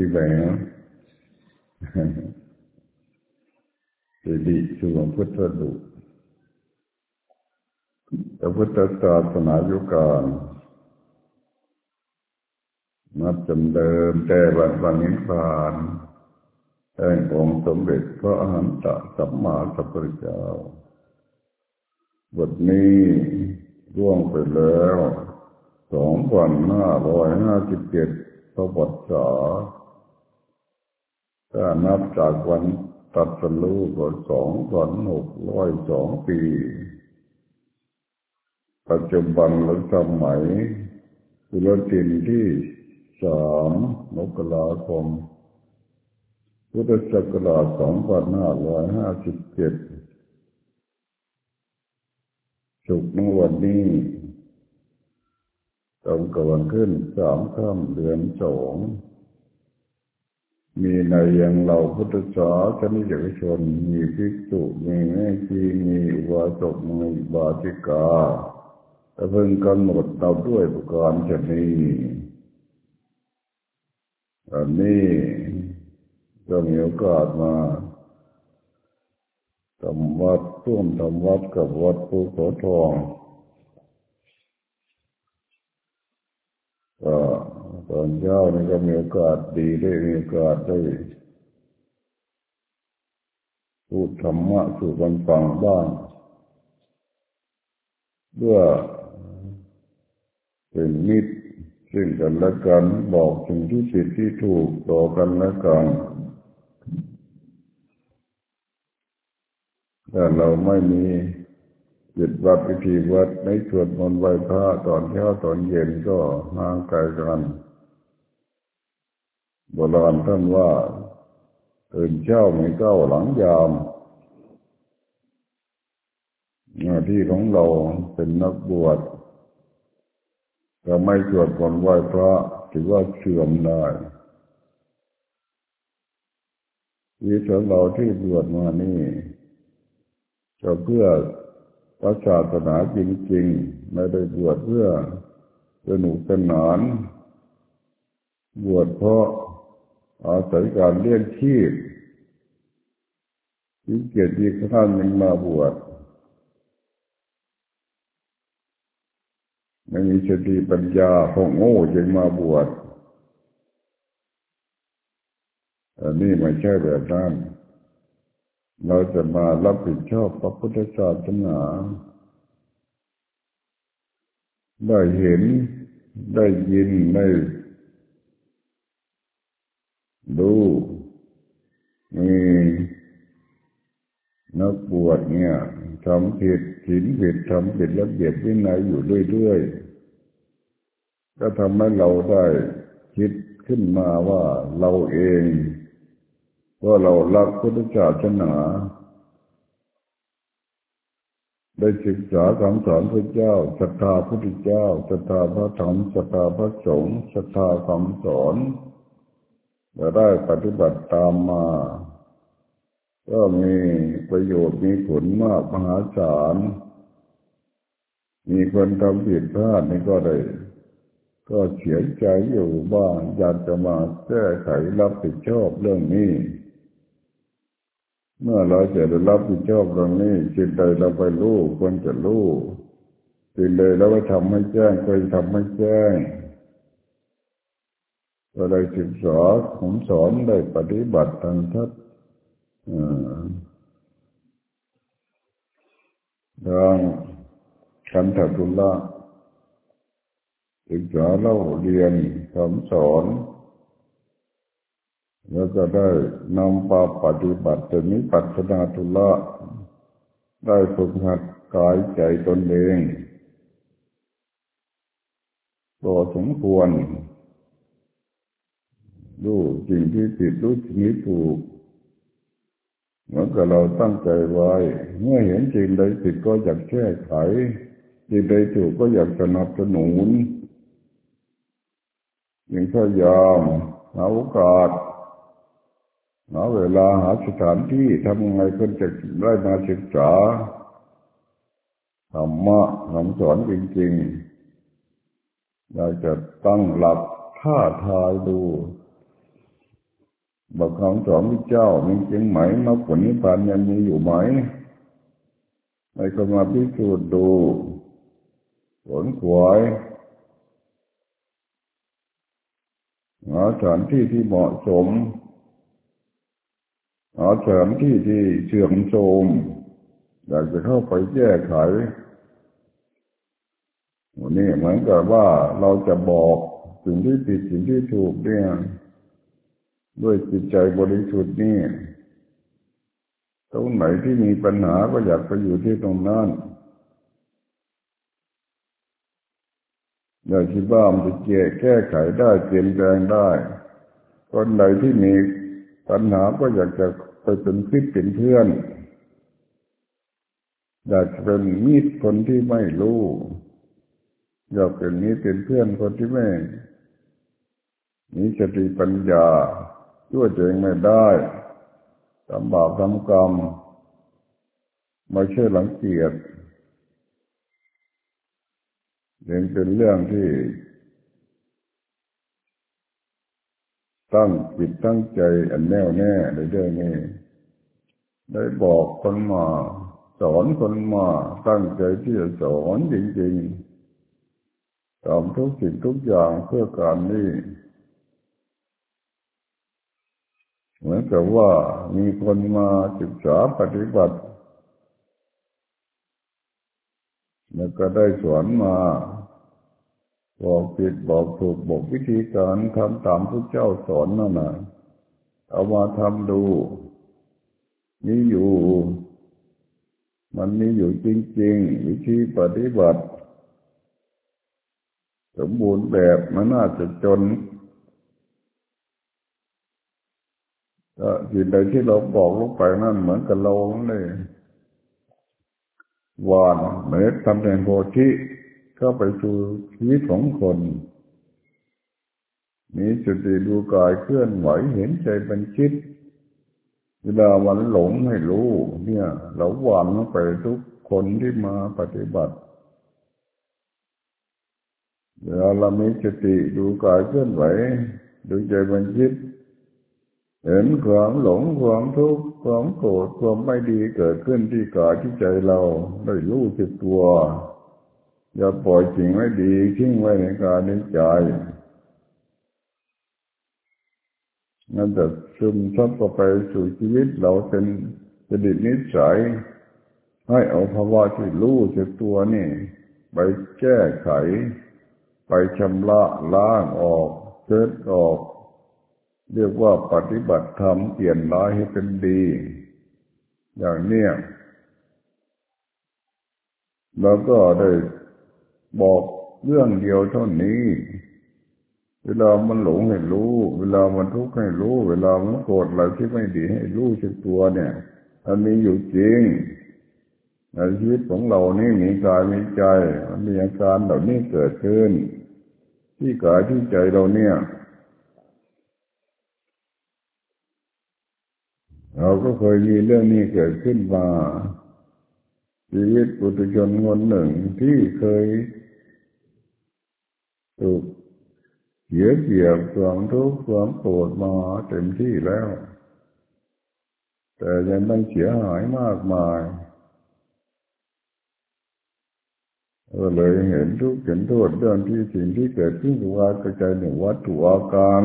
ปีแล้วสิริสุวพุทธดุพระพุทธศาสนายุกาลนับจำเดิมแต่วันวันนิพพานแห่งองค์สมเด็จพระอรหันตสัมมาสัมพุทธเจ้า บทนี้ร่วงไปแล้วสองพันห้าร้อยห้าสิบเจ็ดพระบทษา ถ้านับจากวันตัดสรู้ก็สองพันหกร้อยสองปี ปัจจุบันหรือสมัยสุรตินที่สามมกราคม พุทธศักราชสองพันห้าร้อยห้าสิบเจ็ดสุกในวันนี้ตรงกับวันขึ้นสามค่ำเดือนสอง มีในยังเราพุทธศาสนิกชน มีภิกษุ มีแม่ชีมีอุบาสกมีบาติกาแต่เพิ่งกำหนดเราด้วยประการชนี้อันนี้ก็มีโอกาสมาทำวัดร่วมทำวัดกับวัดภูเขาทองก็ ตอนเช้านี่ก็มีโอกาสดีได้มีโอกาสได้พูดธรรมะสู่กันฟังบ้างเพื่อเป็นมิตรซึ่งกันและกันบอกสิ่งที่ผิดที่ถูกต่อกันและกันแต่เราไม่มีจิตวัดพิธีวัดในสวดมนต์ไหว้พระตอนเช้าตอนเย็นก็ห่างไกลกัน โบราณท่านว่าตื่นเช้าไม่เก้าหลังยามหน้าที่ของเราเป็นนักบวชถ้าไม่สวดมนต์ไหว้พระถือว่าเสื่อมได้วิถีของเราที่บวชมานี่ก็เพื่อพระศาสนาจริงๆ ไม่ได้บวชเพื่อสนุกสนาน บวชเพราะ อาศัยการเลี้ยงชีพที่เกียรติท่านยังมาบวชไม่มีสติปัญญาพงโง่จึงมาบวชอันนี้ไม่ใช่แบบนั้นเราจะมารับผิดชอบพระพุทธศาสนาได้เห็นได้ยินได้ ดูมีนักบวชเนี่ยทำผิดถินผิดทำผิดระเบียบวินัยอยู่เรื่อยๆ ก็ทำให้เราได้คิดขึ้นมาว่าเราเองว่าเรารักพุทธศาสนาได้ศึกษาคำสอนพระเจ้าศรัทธาพุทธเจ้าศรัทธาพระธรรมศรัทธาพระสงฆ์ศรัทธาคำสอน จะได้ปฏิบัติตามมา ก็มีประโยชน์มีผลมากมหาศาล มีคนทำผิดพลาดนี่ก็ได้ ก็เสียใจอยู่บ้างอยากจะมาแก้ไขรับผิดชอบเรื่องนี้ เมื่อเราจะได้รับผิดชอบตรงนี้สิ่งใดเราไปรู้ควรจะรู้สิ่งใดเราไปทำให้แจ้งควรทำให้แจ้ง ก็ได้ศึกษาผมสอนได้ปฏิบัติทางทัศทางคันธทุลละศึกษาเล่าเรียนคำสอน แล้วก็ได้นำปาปฏิบัติจนนี้ปัจนาทุละได้ฝึกหัดกายใจตนเองก็สมควร รู้สิ่งที่ผิดรู้สิ่งที่ถูกเหมือนกับเราตั้งใจไว้ เมื่อเห็นสิ่งใดผิดก็อยากแก้ไขสิ่งใดถูกก็อยากสนับสนุนยิ่งพยายามหาโอกาสหาเวลาหาสถานที่ทำยังไงคนจะได้มาศึกษาธรรมะคำสอนจริงๆเราจะตั้งหลักท่าทายดู บอกคำสอนพระเจ้ามีจริงไหมมรรคผลนิพพานยังมีอยู่ไหมให้คนมาพิสูจน์ดูผลขวายหาสถานที่ที่เหมาะสมหาสถานที่ที่เชื่อมโทรมอยากจะเข้าไปแก้ไขวันนี้เหมือนกับว่าเราจะบอกสิ่งที่ผิดสิ่งที่ถูกเนี่ย ด้วยจิตใจบริสุทธิ์นี่ตรงไหนที่มีปัญหาก็อยากไปอยู่ที่ตรงนั้นอยากคิดว่ามันจะแก้ไขได้เปลี่ยนแปลงได้คนใดที่มีปัญหาก็อยากจะไปเป็นคิดเป็นเพื่อนอยากจะเป็นมิตรคนที่ไม่รู้ อยากเป็นนี้เป็นเพื่อนคนที่ไม่มีสติปัญญา ช่วยตัวเองไม่ได้ทำบาปทำกรรมไม่เชื่อหลังเกียจยังเป็นเรื่องที่ ตั้งจิตตั้งใจอันแน่วแน่ในเรื่องนี้ ได้บอกคนมาสอนคนมาตั้งใจที่จะสอนจริงๆทำทุกสิ่งทุกอย่างเพื่อการนี้ เหมือนกับว่ามีคนมาศึกษาปฏิบัติ แล้วก็ได้สอนมา บอกผิดบอกถูกบอกวิธีการทำตามพระเจ้าสอนนั่นนะเอามาทำดูนี่อยู่ มันมีอยู่จริง ๆ วิธีปฏิบัติ สมบูรณ์แบบมันน่าจะจนก็ สิ่งใดที่เราบอกลงไปนั่นเหมือนกับเราเลยวานเมล็ดทำแทนโพธิเข้าไปสู่ชีวิตของคนมีจุดดีดูกายเคลื่อนไหวเห็นใจเป็นคิดเวลาวันหลงให้รู้ เนี่ย เราหวานไปทุกคนที่มาปฏิบัติเวลาเรามีสติดูกายเคลื่อนไหวดูใจเป็นคิด เห็นความหลงความทุกข์ความโกรธความไม่ดีเกิดขึ้นที่กายที่ใจเราได้รู้สึกตัว อย่าปล่อยสิ่งไม่ดีทิ้งไว้ในกายในใจนั่นจะซึมซับไปสู่ชีวิตเราเป็นจดิตนิสัยให้เอาภาวะที่รู้สึกตัวนี่ ไปแก้ไข ไปชำระล้างออกเช็ดออก เรียกว่าปฏิบัติธรรมเปลี่ยนร้ายให้เป็นดี อย่างเนี้ยเราก็ได้บอกเรื่องเดียวเท่านี้ เวลามันหลงให้รู้ เวลามันทุกข์ให้รู้ เวลามันโกรธอะไรที่ไม่ดีให้รู้สึกตัวเนี่ยมันมีอยู่จริงในชีวิตของเรานี่มีกายมีใจ มันมีอาการเหล่านี้เกิดขึ้น ที่กายที่ใจเราเนี่ย เราก็เคยมีเรื่องนี้เกิดขึ้นมาชีวิตปุถุชนคนหนึ่งที่เคยถูกเสียเกียบความทุกข์ความโกรธมาเต็มที่แล้ว แต่ยังต้องเสียหายมากมายก็เลยเห็นทุกข์เห็นโทษเรื่องที่สิ่งที่เกิดขึ้นกับว่ากระจายหนึ่งวัตถุอาการ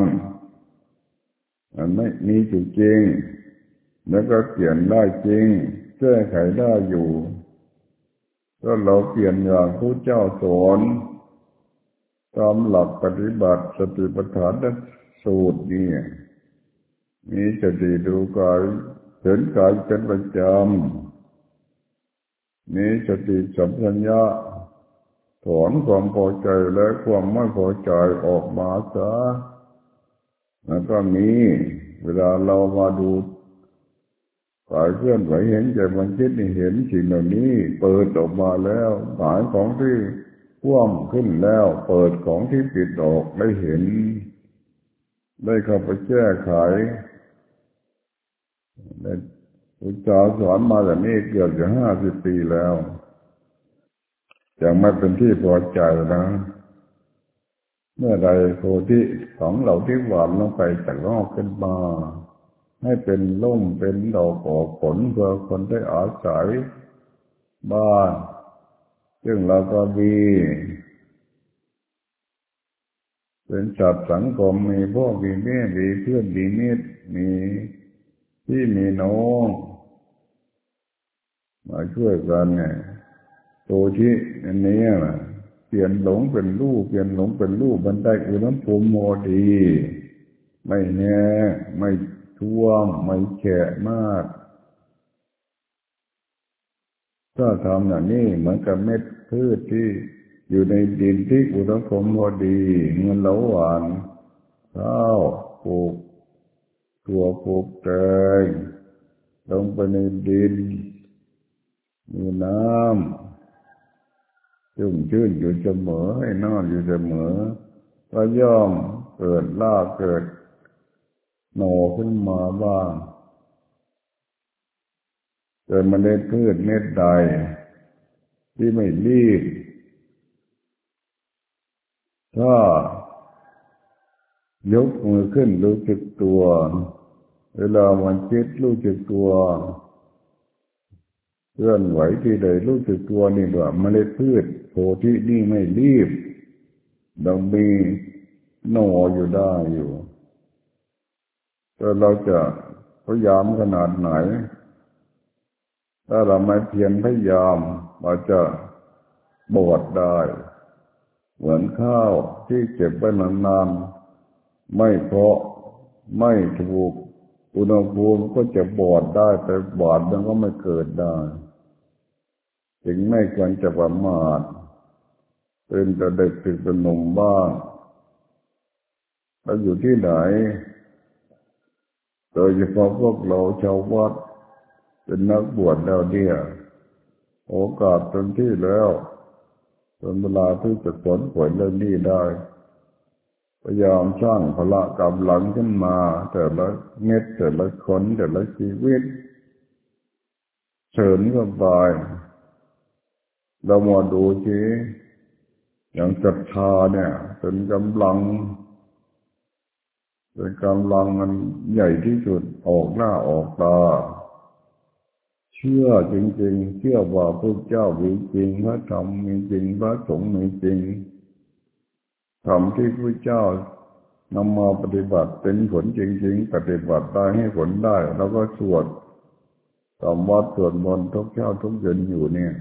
มันไม่มีจริง แล้วก็เปลี่ยนได้จริง แก้ไขได้อยู่ก็เราเปลี่ยนอย่างผู้เจ้าสอนตามหลักปฏิบัติสติปัฏฐานสูตรนี่มีสติดูกายเห็นกายเป็นประจำมีสติสัมผัญญะถอนความพอใจและความไม่พอใจออกมาซะแล้วก็มีเวลาเรามาดู กายเคลื่อนไหวเห็นใจมันคิดนี่เห็นสิ่งเหล่านี้ เปิดออกมาแล้วหายของที่พ่วมขึ้นแล้ว เปิดของที่ปิดออกได้เห็น ได้เข้าไปแก้ไขได้อุจาสอนมาแบบนี้เกือบจะห้าสิบปีแล้วยังไม่เป็นที่พอใจนะ เมื่อใดโพธิของเหล่าที่หวานลงไปแต่งอกขึ้นมา ให้เป็นล่มเป็นดอกออกผลเพื่อคนได้อาศัยบ้าน ซึ่งเราก็มีเป็นจัดสังคมมีพ่อมีแม่มีเพื่อนมีมิตรมีพี่มีน้องมาช่วยกันไงโตที่อันนี้นะเปลี่ยนหลงเป็นรูปเปลี่ยนหลงเป็นรูปมันได้อุณหภูมิโมดี ไม่แน่ไม่ ท่วมไม่แฉะมาก ถ้าทำอย่างนี้เหมือนกับเม็ดพืชที่อยู่ในดินที่อุณหภูมิพอดีเงินเหลาหวานข้าวปลูกถั่วปลูกแตงลงไปในดิน มีน้ำจุ่มชื่นอยู่เสมอให้นอนอยู่เสมอก็ย่อมเกิดล่าเกิด โน่ขึ้นมาบ้างเกิดมาเล็ดพืชเม็ดใด ที่ไม่รีบ ถ้ายกมือขึ้นรู้จึกตัว เวลามันคิดรู้จึกตัวเคลื่อนไหวที่ใดรู้จึกตัวนี่ว่าเมล็ดพืชโพธินี่ไม่รีบเรามีหนออยู่ได้อยู่ แต่เราจะพยายามขนาดไหน ถ้าเราไม่เพียรพยายามเราจะบอดได้ เหมือนข้าวที่เก็บไว้นานๆ ไม่เพาะไม่ถูก อุณหภูมิก็จะบอดได้ แต่บอดมันก็ไม่เกิดได้ ถึงไม่ควรจะประมาทเป็นแต่เด็กถึงเป็นหนุ่มบ้างแล้วอยู่ที่ไหน โดยเฉพาะพวกเราชาววัดเป็นนักบวชแล้วเนี่ย โอกาสเต็มที่แล้วเป็นเวลาที่จะผลผลเรื่องนี้ได้พยายามสร้างพละกำลังขึ้นมา แต่ละเม็ดแต่ละคนแต่ละชีวิตเฉินก็ไปเรามาดูทีอย่างศรัทธาเนี่ยเป็นกำลัง เป็นกำลังมันใหญ่ที่สุดออกหน้าออกตา เชื่อจริง ๆ เชื่อว่าพระเจ้ามีจริงพระธรรมมีจริงพระสงฆ์มีจริงธรรมที่พระเจ้านำมาปฏิบัติเป็นผลจริง ๆ ปฏิบัติได้ให้ผลได้ แล้วก็สวดตามวัดสวดมนต์ทุกเช้าทุกเย็นอยู่เนี่ย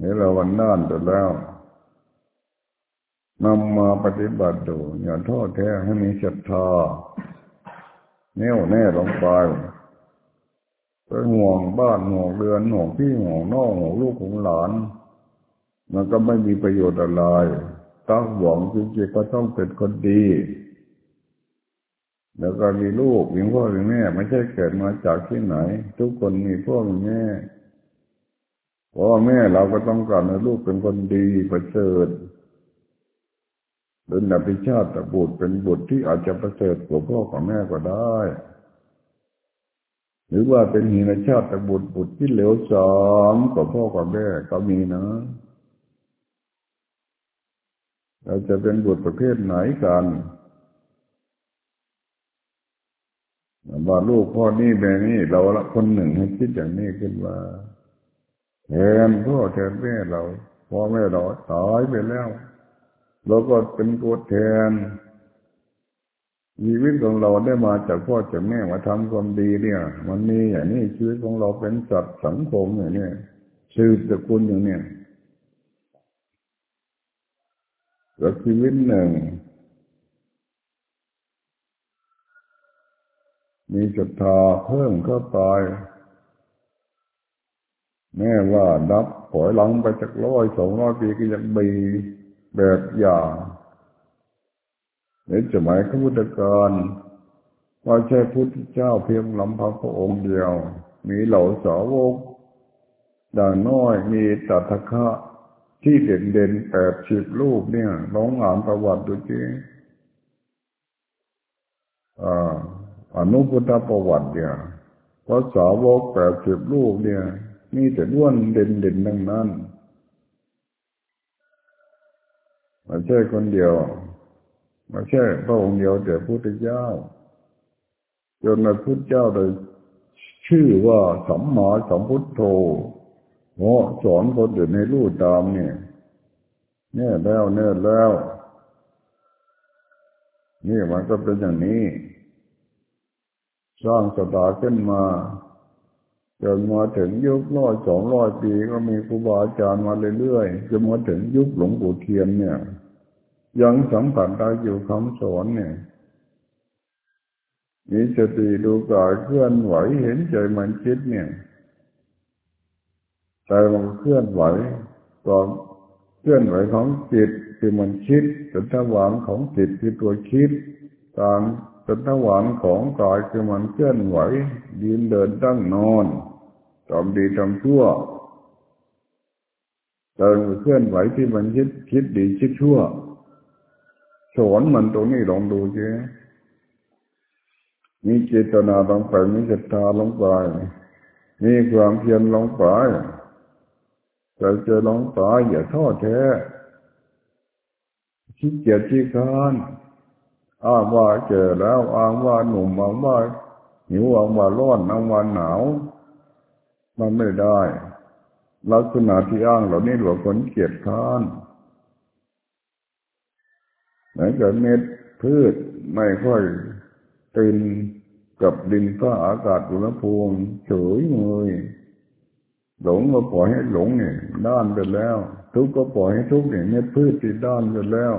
นี่เราวันน่านแต่แล้ว นำมาปฏิบัติดูอย่าท้อแท้ให้มีศรัทธาแน่วแน่ลงไปไปห่วงบ้านห่วงเรือนห่วงพี่ห่วงน้องห่วงลูกของหลาน มันก็ไม่มีประโยชน์อะไรตั้งหวังจริงๆก็ต้องเป็นคนดี แล้วก็มีลูกมีพ่อมีแม่ ไม่ใช่เกิดมาจากที่ไหน ทุกคนมีพ่อมีแม่พ่อแม่เราก็ต้องการให้ลูกเป็นคนดีประเสริฐ เป็นอภิชาติบุตรเป็นบุตรที่อาจจะประเสริฐกว่าพ่อกับแม่ก็ได้ หรือว่าเป็นหินชาติบุตรบุตรที่เหลวสองกว่าพ่อกับแม่ก็มีนะเราจะเป็นบุตรประเภทไหนกันว่าลูกพ่อนี่แม่นี่เราละคนหนึ่งให้คิดอย่างนี้ขึ้นมาแทนพ่อแทนแม่เราพ่อแม่เราตายไปแล้ว เราก็เป็นตัวแทนชีวิตของเราได้มาจากพ่อจากแม่มาทำความดีเนี่ย มันมีอย่างนี้ชีวิตของเราเป็นสัตว์สังคมอย่างนี้สืบสกุลอย่างนี้แล้วชีวิตหนึ่ง มีศรัทธาเพิ่มเข้าไปแม่ว่านับถอยหลังไปจากร้อยสองร้อยปีก็ยังมี แบบอย่างในสมัยพระพุทธการว่าใช่พุทธเจ้าเพียงลำพังพระองค์เดียว มีเหล่าสาวกด่างน้อยมีตัทคะที่เด่นเด่นแปดสิบรูปเนี่ยน้องอ่านประวัติดูจริงอนุพุทธประวัติเนี่ยพระสาวกแปดสิบรูปเนี่ยมีแต่ด้วนเด่นเด่นดังนั้น ไม่ใช่คนเดียวไม่ใช่พระองค์เดียวแต่พุทธเจ้า จนในพุทธเจ้าเลยชื่อว่าสัมมาสัมพุทโธเพราะสอนคนอื่นให้รู้ตามเนี่ยเนี่ยแล้วเนี่ยแล้ว นี่มันก็เป็นอย่างนี้ สร้างสตาขึ้นมาจนมาถึงยุคร้อยสองร้อยปีก็มีครูบาอาจารย์มาเรื่อยๆจนมาถึงยุคหลวงปู่เทียนเนี่ย ยังสัมผัสได้อยู่คำสอนเนี่ยมีสติดูกายเคลื่อนไหวเห็นใจมันคิดเนี่ยใจมันเคลื่อนไหวตอนเคลื่อนไหวของจิตคือมันคิดสันทวารของจิตคือตัวคิดการสันทวารของกายคือมันเคลื่อนไหว ยืนเดินตั้งนอนทำดีทำชั่วแต่เคลื่อนไหวที่มันคิดคิดดีคิดชั่ว สอนมันตรงนี้ลองดูเจ้มีเจตนาลงไปมีศรัทธาลงไปมีความเพียรลงไปแต่จะลงไปอย่าท้อแท้คิดเกียจที่คานอ้างว่าเจอแล้วอ้างว่าหนุ่มอ้างว่าหิวอ้างว่าร้อนอ้างว่าหนาว มันไม่ได้ลักษณะที่อ้างเหล่านี้หลวงคนเกียจค้าน ไหนกิดเม็ดพืชไม่ค่อยตื่นกับดินฟ้าอากาศอุณหภูมิเฉยเมยหลงก็ปล่อยให้หลงเนี่ยด้านไปแล้ว ทุกข์ก็ปล่อยให้ทุกข์เนี่ยเม็ดพืชที่ด้านไปแล้ว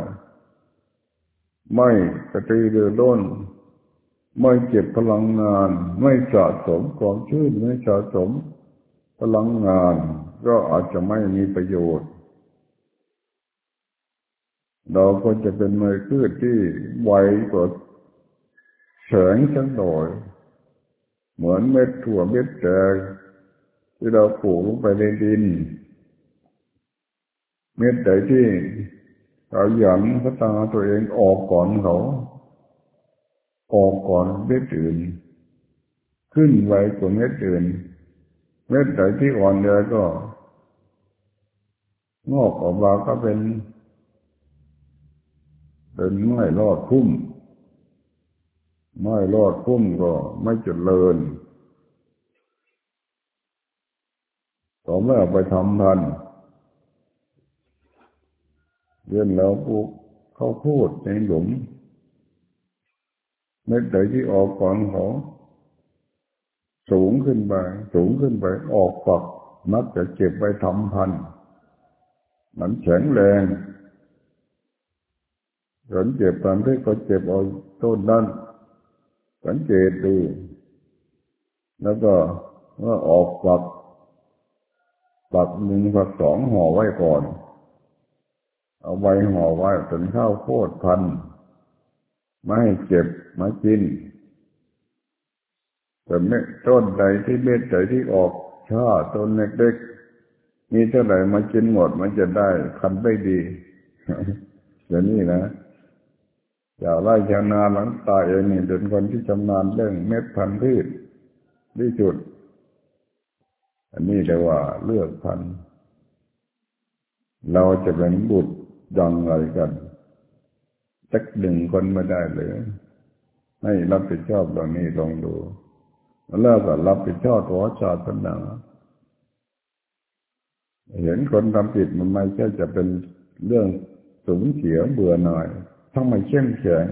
ไม่กระตือรือร้นไม่เก็บพลังงาน ไม่สะสมความชื่นไม่สะสมพลังงาน ก็อาจจะไม่มีประโยชน์ เราก็จะเป็นเมยพืชที่ไวกว่าแสงสักหน่อยเหมือนเม็ดถั่วเม็ดแดงที่เราปลูกลงไปในดิน เม็ดใดที่เราหยันพัฒนาตัวเองออกก่อนเขาออกก่อนเม็ดอื่น ขึ้นไวกว่าเม็ดอื่น เม็ดใดที่อ่อนแอก็งอกออกมาก็เป็น เป็นไม้รอดพุ่ม ไม่รอดพุ่มก็ไม่เจริญต่อเมื่อไปทำทันเรียนแล้วปลูกเขาพูดในหลุมเม็ดใดที่ออกก่อนเขาสูงขึ้นไป สูงขึ้นไป ออกฝักมักจะเก็บไปทำพัน มันแข็งแรง ผลเจ็บตามที่ก็เจ็บเอาต้นนั้นสังเกตดู แล้วก็เมื่อออกฝักฝักหนึ่งฝักสองห่อไว้ก่อน เอาไว้ห่อไว้จนข้าวโพดพันไม่ให้เจ็บม่กินแต่เม็ดต้นใดที่เม็ดใดที่ออกชาต้นเล็กๆมีเท่าไหร่มากินหมดมันจะได้คันได้ดีอย่างนี้นะ อย่าไล่ชาวนาหลังตายเองนี่เป็นคนที่ชำนาญเรื่องเม็ดพันธุ์พืชที่จุด อันนี้เรียกว่าเลือกพันธุ์เราจะเป็นบุตรยังไรกันจักหนึ่งคนไม่ได้เลยให้รับผิดชอบตรงนี้ลองดูแล้วก็รับผิดชอบตัวชาตินาเห็นคนทำผิดมันไม่ใช่จะเป็นเรื่องสูญเสียเบื่อหน่าย ถ้าไม่เข้มแข็ง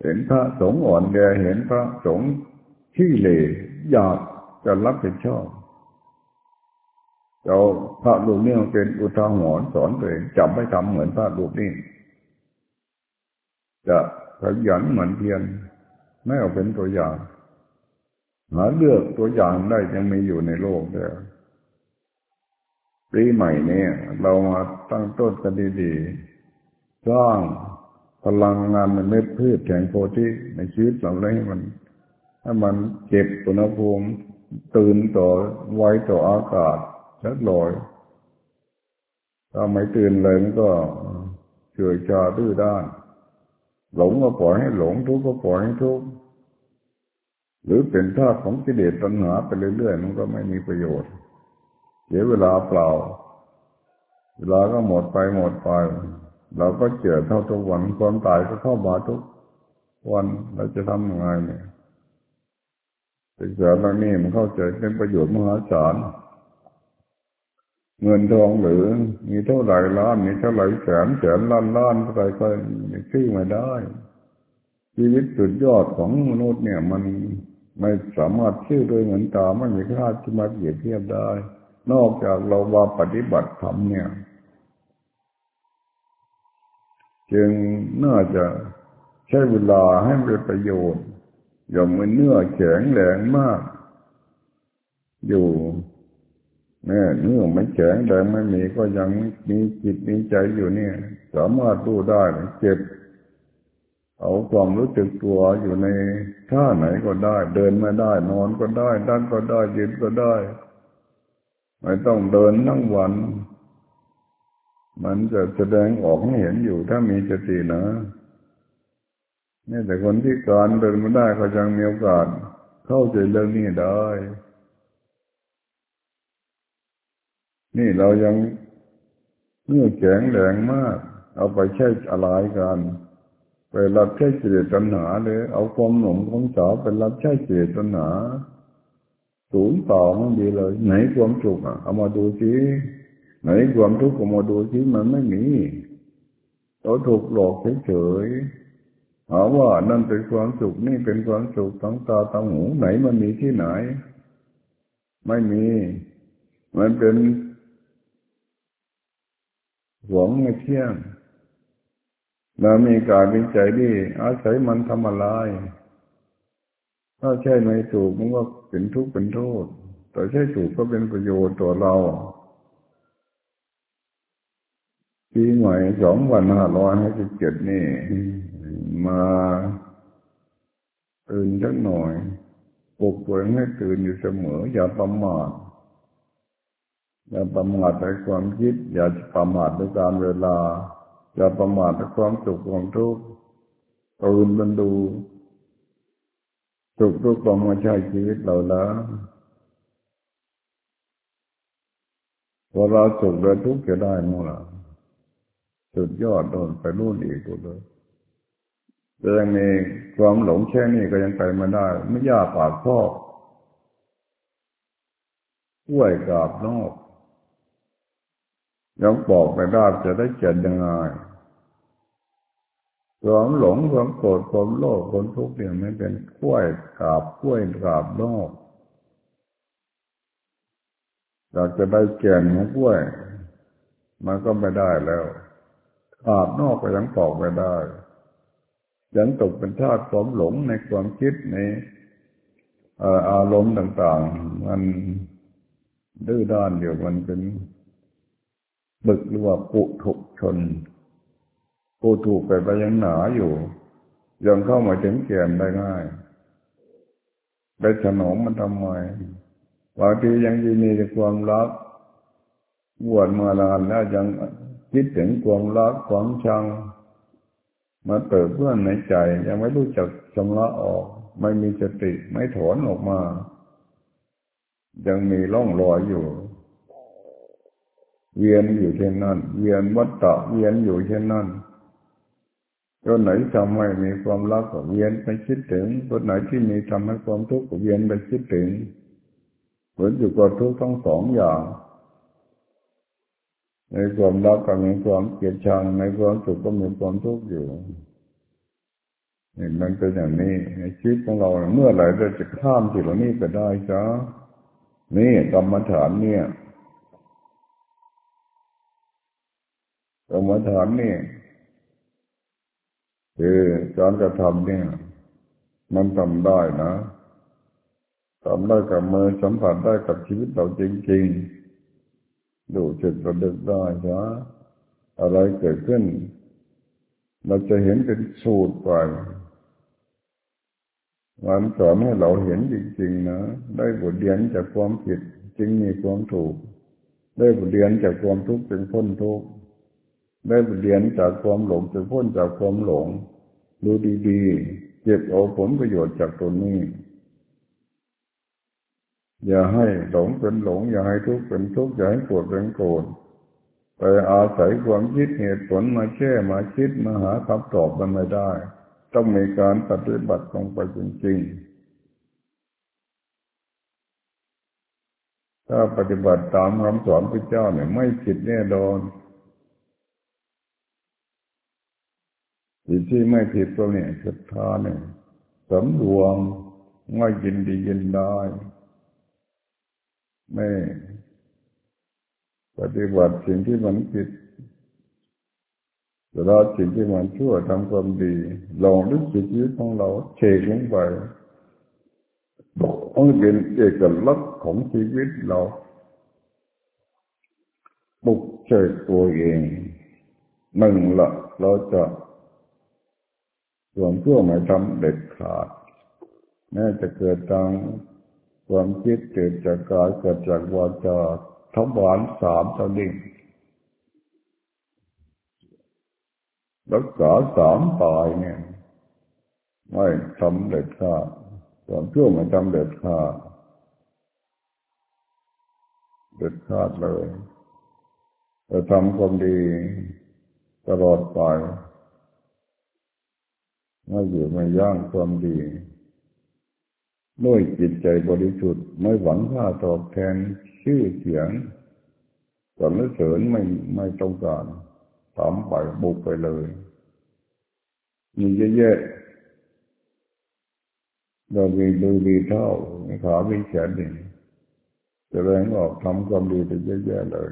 เห็นพระสงฆ์อ่อนแอเห็นพระสงฆ์ขี้เหร่อยากจะรับผิดชอบเราพระรูปนี้เป็นอุทาหรณ์สอนตัวเองจำไม่ทำเหมือนพระรูปนี้จะขยันเหมือนเพียนไม่เอาเป็นตัวอย่าง หาเลือกตัวอย่างได้ยังมีอยู่ในโลกเดียวปีใหม่เนี่ยเรามาตั้งต้นกันดีๆ สร้างพลังงานในเม็ดพืชแข่งโพธิในชีวิตเราเลยให้มันให้มันเก็บอุณหภูมิตื่นต่อไว้ต่ออากาศชัดลอยถ้าไม่ตื่นเลยมันก็เฉยชาดื้อด้าน หลงก็ปล่อยให้หลงทุกข์ก็ปล่อยให้ทุกข์หรือเป็นท่าของกิเลสตัณหาไปเรื่อยๆมันก็ไม่มีประโยชน์เสียเวลาเปล่า เวลาก็หมดไปหมดไป เราก็เจอเท่าทุกวันความตายก็เข้ามาทุกวันเราจะทำยังไงเนี่ยศึกษาเรื่องนี้มันเข้าใจเป็นประโยชน์มหาศาลเงินทองหรือ มีเท่าไหร่ล้านมีเท่าไหร่แสนแสนล้านล้านอะไรก็ชื่อไม่ได้ ชีวิตสุดยอดของมนุษย์เนี่ย มันไม่สามารถชื่อโดยเหมือนตาไม่มีค่าที่มาเปรียบเทียบได้ นอกจากเราว่าปฏิบัติธรรมเนี่ย จึงน่าจะใช้เวลาให้เป็นประโยชน์อย่ามันเนื้อแข็งแรงมาก อยู่เนี่ยเนื้อไม่แข็งแรงไม่มีก็ยังมีจิตมีใจอยู่เนี่ย สามารถดูได้เจ็บ เอาความรู้สึกตัวอยู่ในท่าไหนก็ได้ เดินไม่ได้ นอนก็ได้ดั้งก็ได้ยืนก็ได้ ไม่ต้องเดินทั้งวัน มันจะแสดงออกให้เห็นอยู่ถ้ามีสตินะนี่แต่คนที่การเดินไม่ได้เขายังมีโอกาสเข้าใจเรื่องนี้ได้ นี่เรายังเมื่อแข็งแรงมาก เอาไปใช้อะไรกันไปรับใช้เจตตัณหาเลยเอาความหนุ่มของสาวไปรับใช้เจตตัณหาศูนย์ต่อมันดีเลย ไหนความสุขอะเอามาดูสิ ไหนความทุกข์เอามาดูสิมันไม่มีเราถูกหลอกเฉยๆหาว่านั่นเป็นความสุขนี่เป็นความสุขทั้งตาทั้งหูไหนมันมีที่ไหน ไม่มี มันเป็นหวงไม่เที่ยงเรามีการวิจัยดีอาศัยมันทำอะไรถ้าใช่ไม่ถูกมันก็เป็นทุกข์เป็นโทษ แต่ใช่ถูกก็เป็นประโยชน์ต่อเรา ปีใหม่สองวันห้าร้อยห้าสิบเจ็ดนี่ มาตื่นสักหน่อยปลุกตัวให้ตื่นอยู่เสมอ อย่าประมาทอย่าประมาทในความคิด อย่าประมาทในการเวลา อย่าประมาทในความสุขความทุกข์ตื่นมันดูสุขทุกข์ก็มาใช้ชีวิตเราแล้วพอเราสุขเราทุกข์จะได้มั้งล่ะ สุดยอดโดนไปรุ่นอีกเลยแต่ยังมีความหลงแค่นี้ก็ยังไปมาได้ ไม่ยากปากพ่อห้วยกาบนอกยังบอกไม่ได้จะได้เจ็ดยังไงความหลงความโกรธความโลภความทุกข์เนี่ยไม่เป็นขั้วยกาบขั้วยกาบนอกอยากจะได้แก่นของขั้วย มันก็ไม่ได้แล้ว กาบนอกก็ยังปอกไม่ได้ ยังตกเป็นทาสความหลงในความคิดในอารมณ์ต่าง ๆ มันดื้อด้านอยู่มันเป็นบึกหรือว่าปุถุชนปูถูกไปไปยังหนาอยู่ ยังเข้ามาถึงแก่นได้ง่ายไปสนองมันทำไมบางทียังมีแต่ความรักบวชมานานแล้วยัง คิดถึงความรักความชังมาเติบเพื่อนในใจ ยังไม่รู้จักชำระออก ไม่มีสติไม่ถอนออกมา ยังมีร่องรอยอยู่ เวียนอยู่เช่นนั้น เวียนวัฏฏะเวียนอยู่เช่นนั้นตัวไหนทำให้มีความรักก็เวียนไปคิดถึงตัวไหนที่มีทำให้ความทุกข์ก็เวียนไปคิดถึงเหมือนอยู่กับทุกข์ทั้งสองอย่าง ในความรักก็มีความเกลียดชังในความสุขก็มีความทุกข์อยู่นี่มันเป็นอย่างนี้ในชีวิตของเราเมื่อไหร่เราจะข้ามสิ่งเหล่านี้ไปได้จ้านี่กรรมฐานเนี่ยกรรมฐานนี่คือการกระทำเนี่ย มันทำได้นะทำได้กับมือสัมผัสได้กับชีวิตเราจริง ๆ ดูจิตระดึกได้นะอะไรเกิดขึ้น เราจะเห็นเป็นสูตรไปมันสอนให้เราเห็นจริงๆนะ ได้บทเรียนจากความผิดจึงมีความถูก ได้บทเรียนจากความทุกข์จึงพ้นทุกข์ได้บทเรียนจากความหลงจะพ้นจากความหลง ดูดีๆ เก็บเอาผลประโยชน์จากตัวนี้ อย่าให้หลงเป็นหลง อย่าให้ทุกข์เป็นทุกข์อย่าให้โกรธเป็นโกรธไปอาศัยความคิดเหตุผลมาแช่มาคิดมาหาคำตอบมันไม่ได้ ต้องมีการปฏิบัติลงไปจริงๆ ถ้าปฏิบัติตามคำสอนพระเจ้าเนี่ยไม่ผิดแน่นอนที่ที่ไม่ผิดตัวเนี่ยศรัทธาเนี่ยสำรวมไม่ยินดียินได้ ไม่ปฏิบัติสิ่งที่มันผิดแต่เราสิ่งที่มันชั่วทำความดีลองดูชีวิตของเราเฉกลงไปต้องเป็นเอกลักษณ์ของชีวิตเราปลุกเฉกตัวเองหนึ่งละเราจะส่วนชั่วไม่ทำเด็ดขาดแม้จะเกิดทาง ความคิดเกิดจากกายเกิดจากวาจาทั้งหวารสามตอนนี้รักษาสามตายเนี่ยไม่ทำเด็ดขาดส่วนชั่วไม่ทำเด็ดขาดเด็ดขาดเลยจะทำความดีตลอดไปไม่อยู่ไม่ย่างความดี ด้วยจิตใจบริสุทธิ์ไม่หวังค่าตอบแทนชื่อเสียงสรรเสริญไม่ไม่ต้องการตามไปบุกไปเลย มีเยอะแยะเรามีดูดีเท่ามีขามีแขนดีแสดงออกทำความดีไปเยอะแยะเลย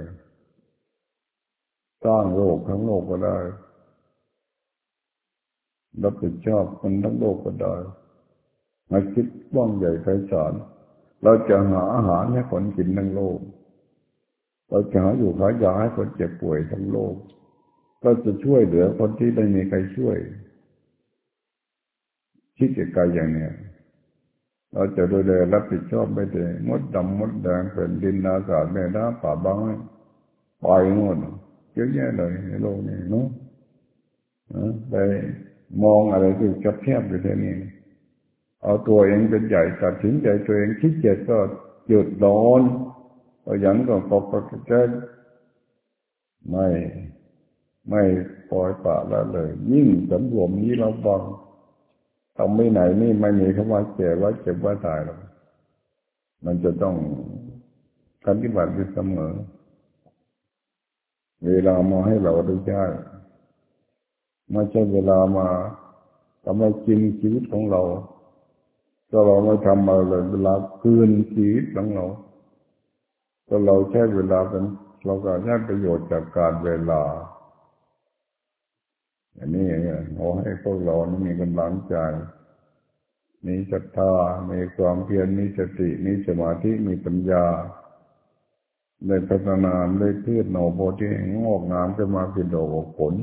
สร้างโลกทั้งโลกก็ได้รับผิดชอบคนทั้งโลกก็ได้ มาคิดว่องใหญ่ไพศาลเราจะหาอาหารให้คนกินทั้งโลก เราจะหาอยู่ขายยาให้คนเจ็บป่วยทั้งโลกเราจะช่วยเหลือคนที่ไม่มีใครช่วยคิดเกอย่างเนี้ยเราจะดูแลรับผิดชอบไม่ได้มดดำมดแดงเป็นดินอากาศแม่น้ำป่าบางปล่อยหมดเยอะแยะเลยในโลกนี้เนาะไปมองอะไรที่จับแคบอยู่แค่นี้ เอาตัวเองเป็นใหญ่ตัดสินใจตัวเองคิดเจ็ดก็หยุดนอนเอาอย่างก็ปกปกแจ้ไม่ไม่ปล่อยปละละเลย ยิ่งสำรวมนี้เราบังทำไม่ไหนนี่ไม่มีคำว่าเจ็บว่าเจ็บว่าตายหรอกมันจะต้องปฏิบัติอยู่เสมอ เวลามาให้เราได้ใช้ไม่ใช่เวลามาทำให้กินชีวิตของเรา ถ้าเราไม่ทำอะไรเวลาคืนชีวิตของเราถ้าเราใช้เวลาเป็น เราก็ได้ประโยชน์จากการเวลาอันนี้เราให้พวกเรานี่มีกำลังใจ มีศรัทธา มีความเพียร มีสติ มีสมาธิ มีปัญญาได้พัฒนาได้พืชโนโพธิงอกงามขึ้นมาเป็นดอกผล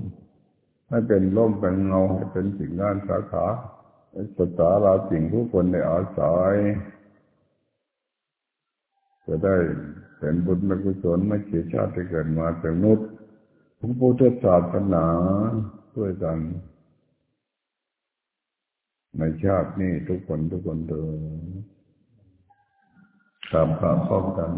ให้เป็นร่มเป็นเงาให้เป็นสิ่งงานสาขา ศึกษาเราสิ่งผู้คนในอาศัยจะได้เป็นบุญมกุศลไม่เสียชาติที่เกิดมาเป็นนุษย์พระพุทธศาสนาด้วยกัน ในชาตินี้ทุกคนทุกคนเดินตามความพร้อมกัน